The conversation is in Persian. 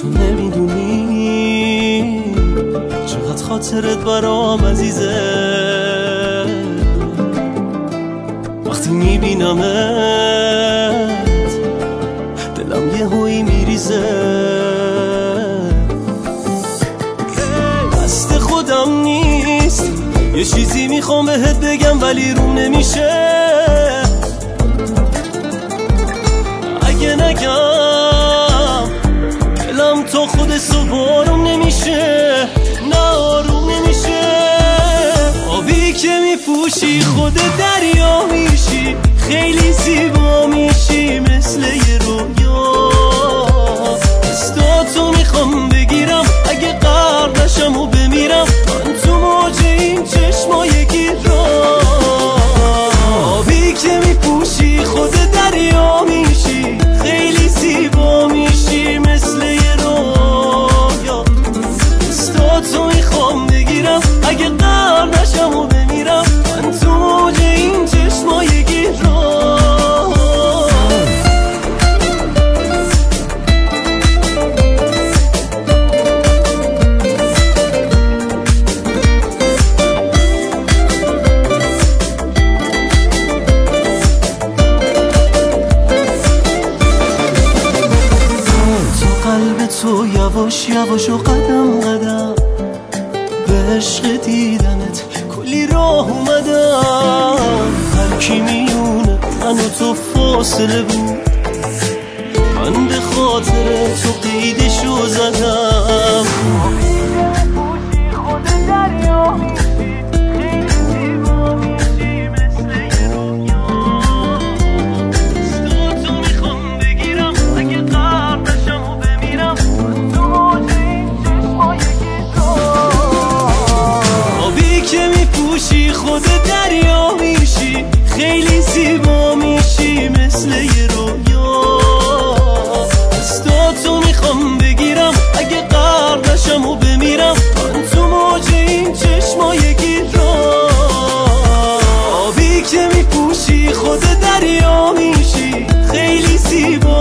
تو نمی‌دونی چقدر خاطرت برام عزیزه. وقتی میبینمت دلم یه هوی میریزه. دست خودم نیست یه چیزی می‌خوام بهت بگم ولی روم نمیشه. اگه نگم میپوشی خود دریا میشی خیلی زیبا میشی مثل یه رویا. دستاتو می‌خوام بگیرم اگه غرق نشم و بمیرم. من تو موج این چشمای آبی که میپوشی خود دریا میشی خیلی زیبا میشی مثل یه رویا. دستاتو می‌خوام بگیرم اگه غرق نشم و تو یواش یواش و قدم قدم به عشق دیدنت کلی راه اومدم. هر کی میونه من و تو فاصله بود. من به خاطر تو قیدشو زدم. میجوشی خود دریا میشی. خیلی زیبا میشی مثل یه رویا. از تو می‌خوام بگیرم. اگه قرد نشم و بمیرم. من تو موج این چشمای گیرم آبی که میپوشی خود دریا میشی. خیلی زیبا